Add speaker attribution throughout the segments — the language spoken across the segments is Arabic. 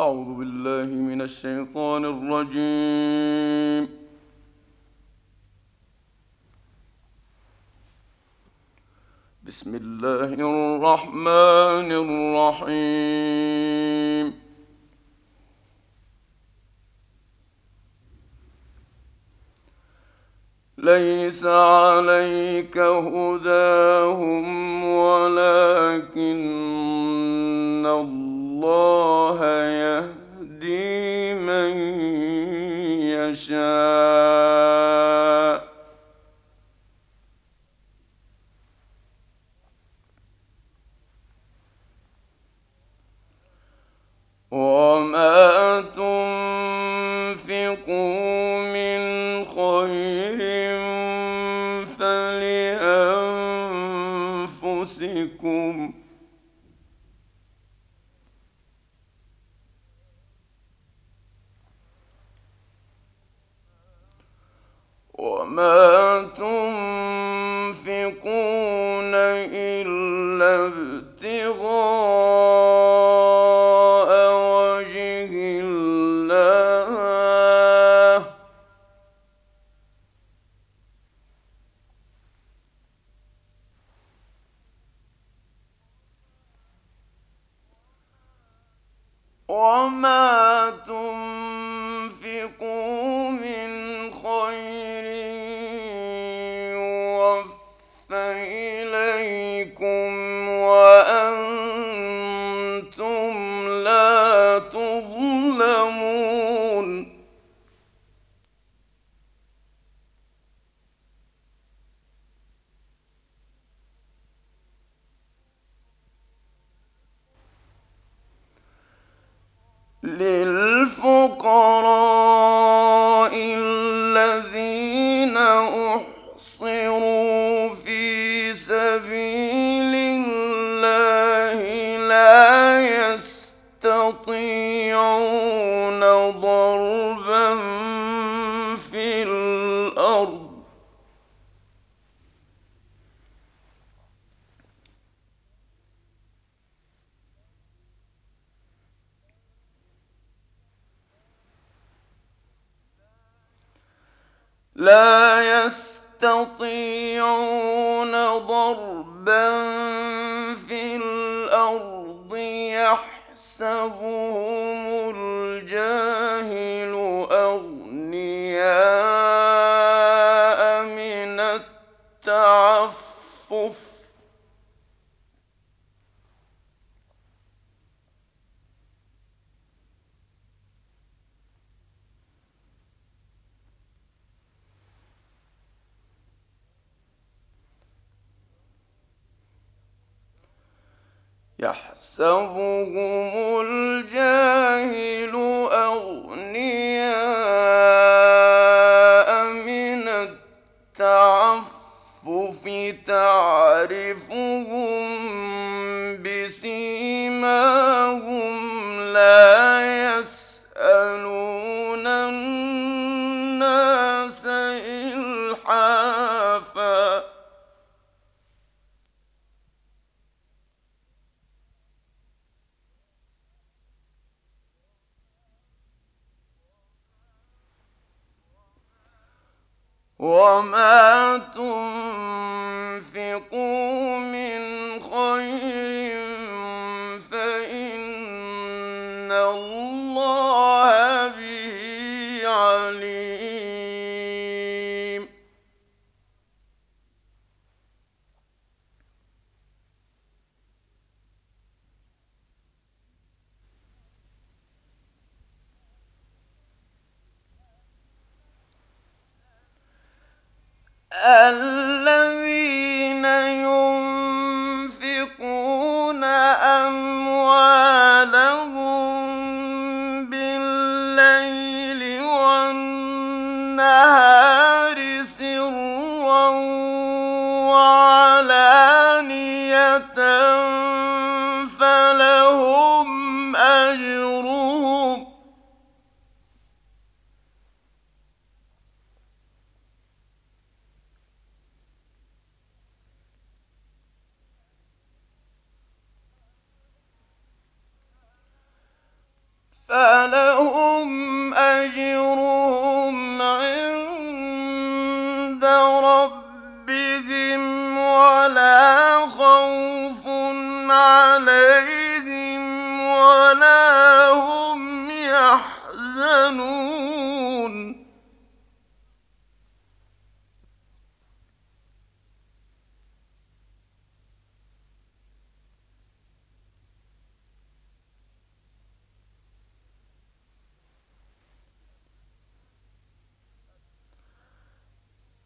Speaker 1: أعوذ بالله من الشيطان الرجيم. بسم الله الرحمن الرحيم. ليس عليك هداهم ولكن الله يهدي من يشاء. وما تنفقون خير فلأنفسكم يحسبهم يحسبهم الجاهل أغنياء من التعفف تعرفهم بسيماهم لا يسألون الناس إلحافا وما تنفقوا من الذين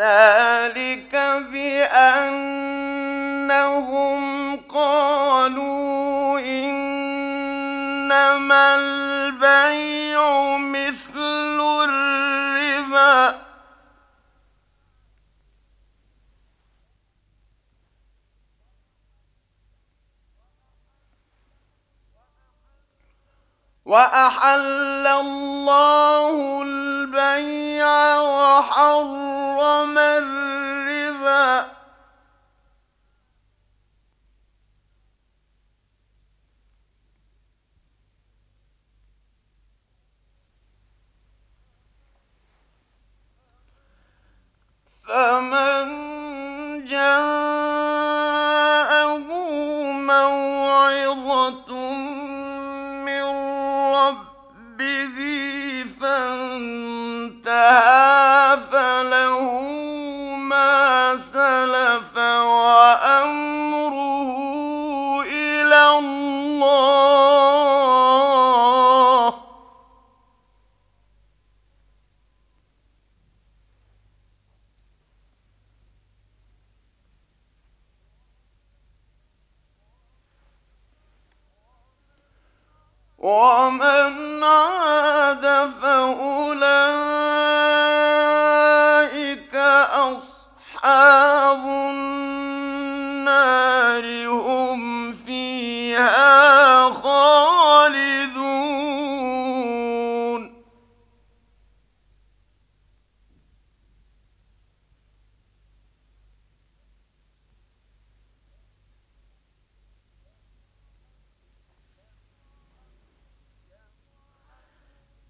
Speaker 1: ذلك بأنهم قالوا إنما البيع مثل الربا وأحل الله البيع وحرم الربا. فمن جاءه موعظة ربه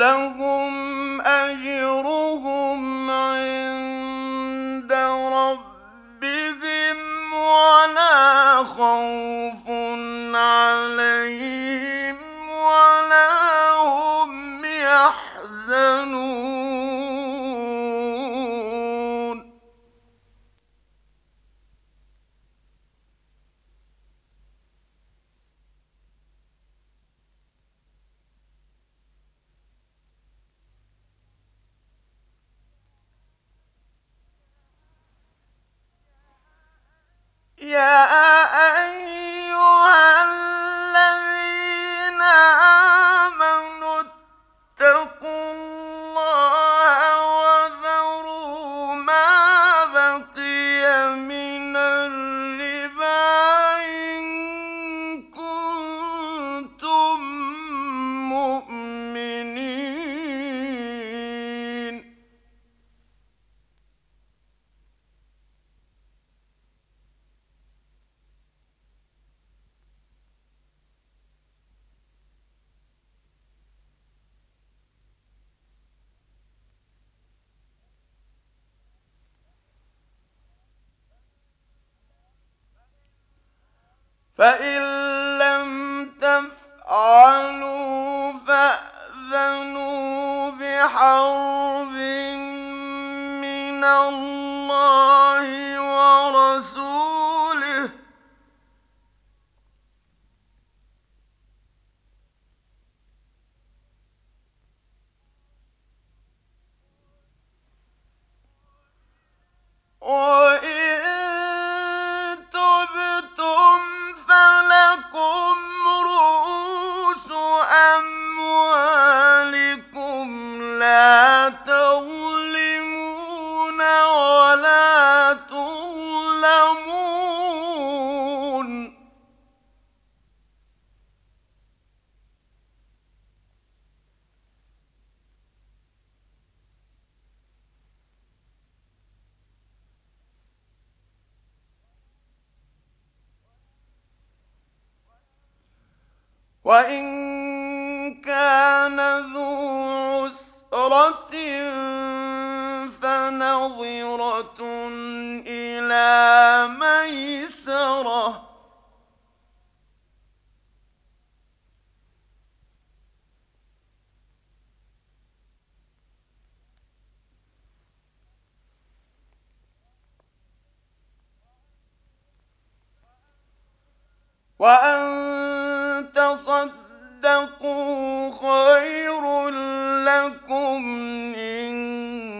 Speaker 1: لهم أجرهم Yeah. فإن لم تفعلوا فأذنوا بحرب وإن كان ذو عسرة فنظرة إلى ميسرة. وأن تصدقوا خير لكم إن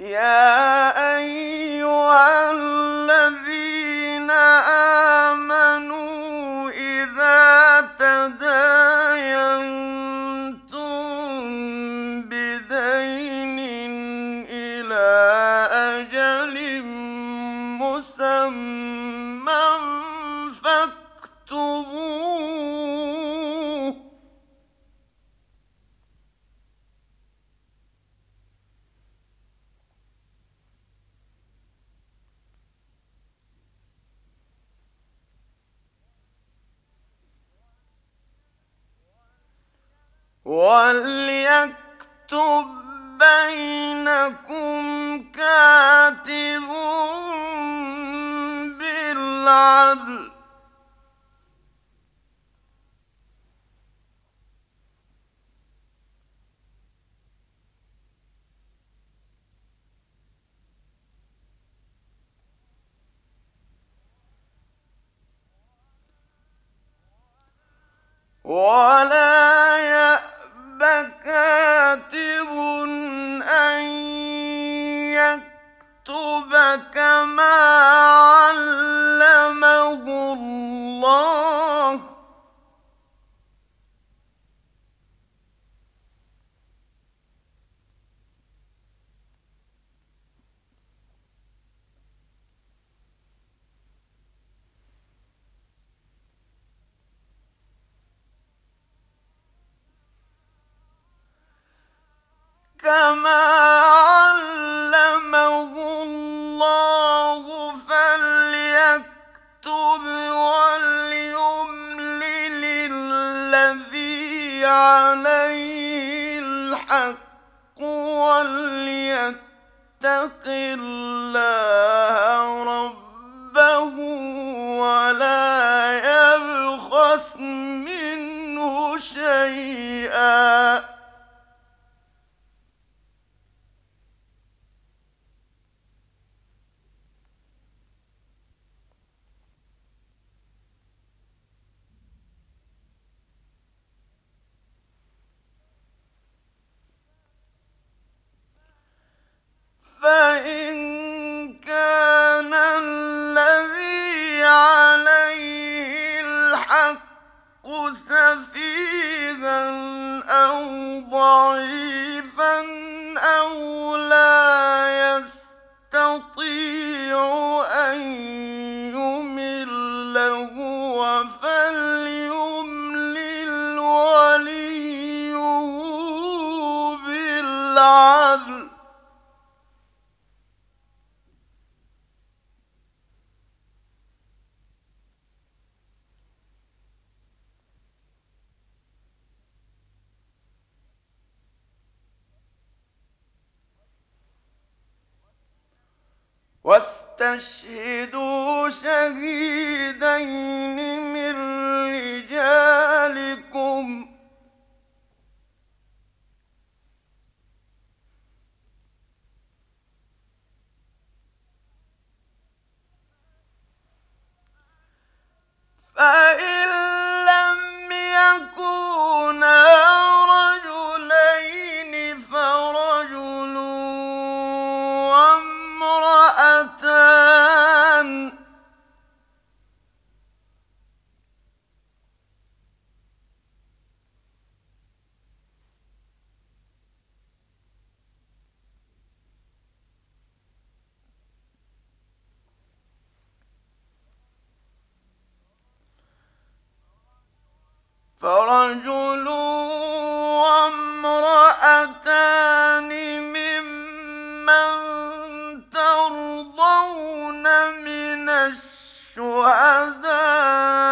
Speaker 1: يا وليكتب بينكم كاتب بالعدل. ولا كاتب أن يكتب كما علمه الله. كما علمه الله فليكتب وليملل الذي عليه الحق وليتق الله ربه ولا يبخس منه شيئا الشهداء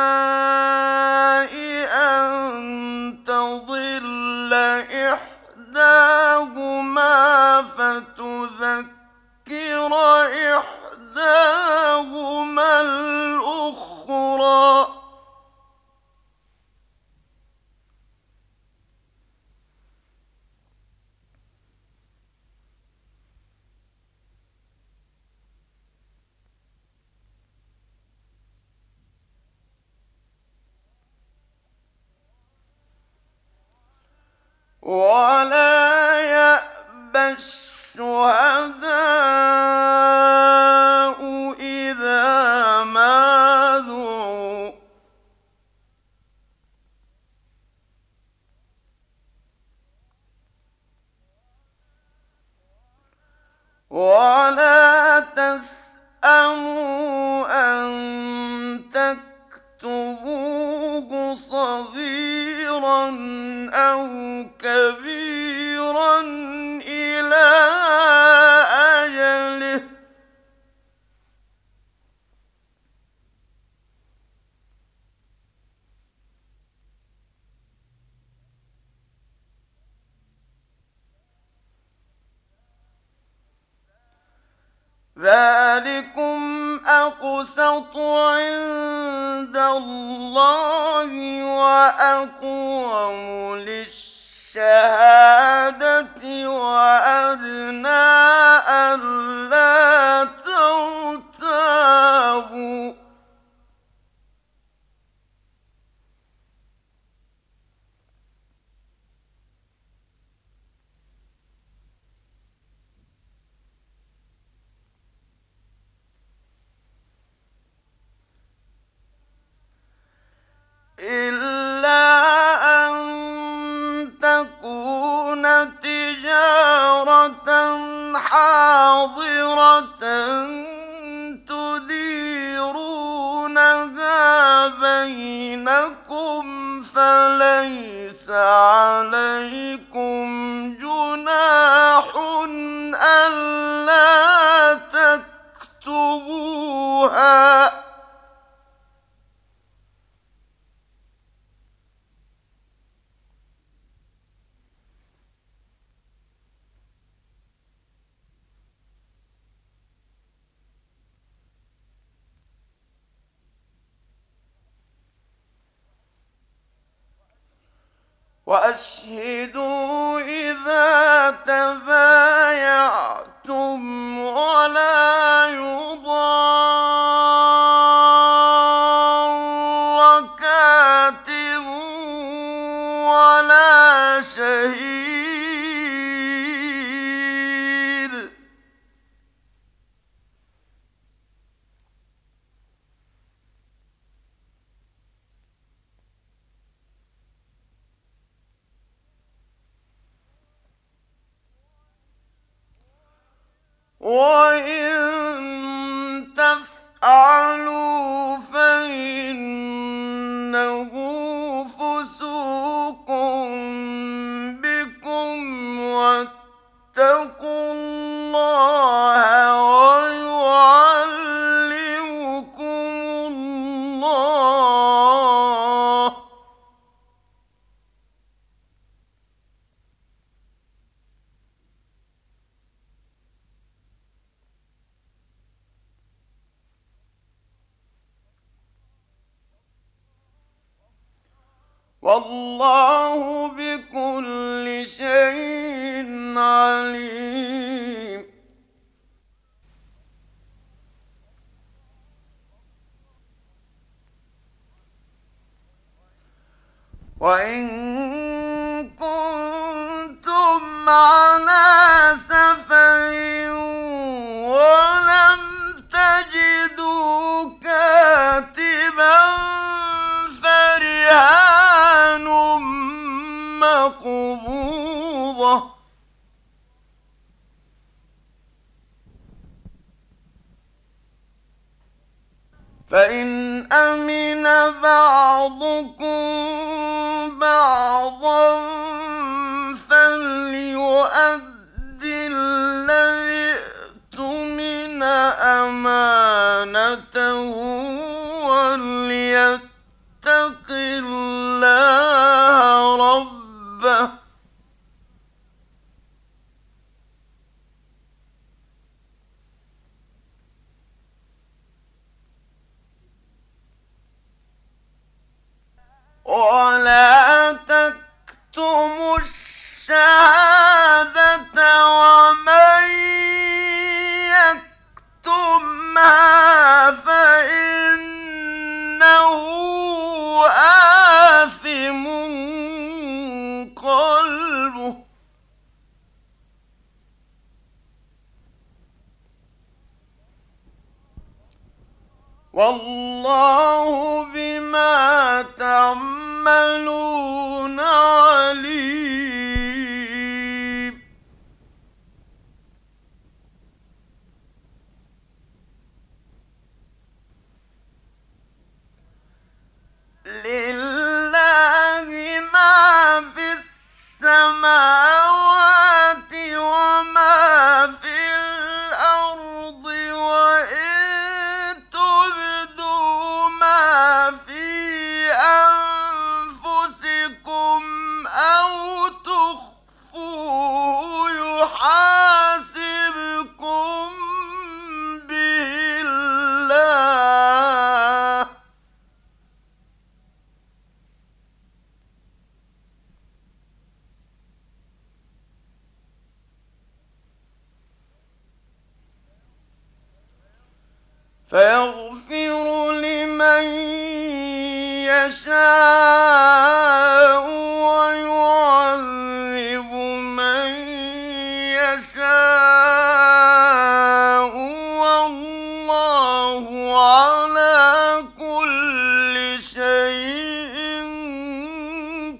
Speaker 1: ولا يأبى الشهداء إذا ما دعوا ولا وأشهدوا ولا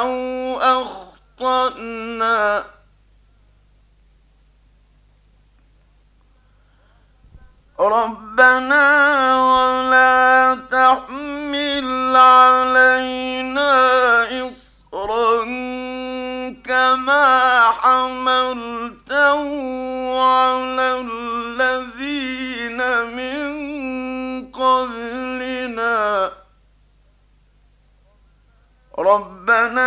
Speaker 1: أو أخطأنا. ربنا ولا تحمل علينا إصرا كما حملته على الذين